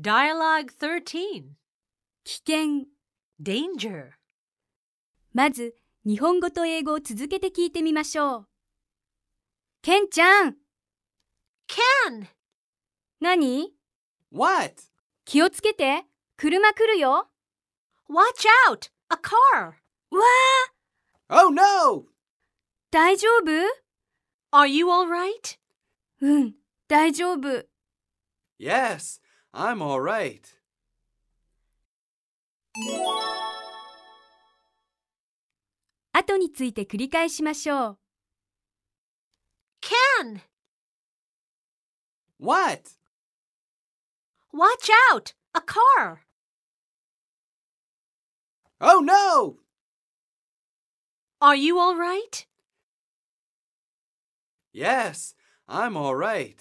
Dialogue 13. 危険。Danger. まず、日本語と英語を続けて聞いてみましょう。ケンちゃん、Can. 何 What? 気をつけて。車来るよ。Watch out! A car. わあ、Oh no! 大丈夫 Are you all right? うん、大丈夫。Yes, I'm all right. 後について繰り返しましょう。 Can. What? Watch out! A car. Oh no! Are you all right? Yes, I'm all right.